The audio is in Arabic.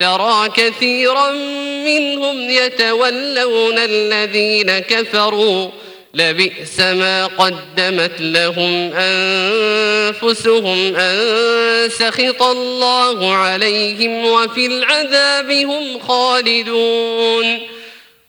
ترى كثيرا منهم يتولون الذين كفروا. لبئس ما قدمت لهم أنفسهم أن سخط الله عليهم وفي العذاب هم خالدون.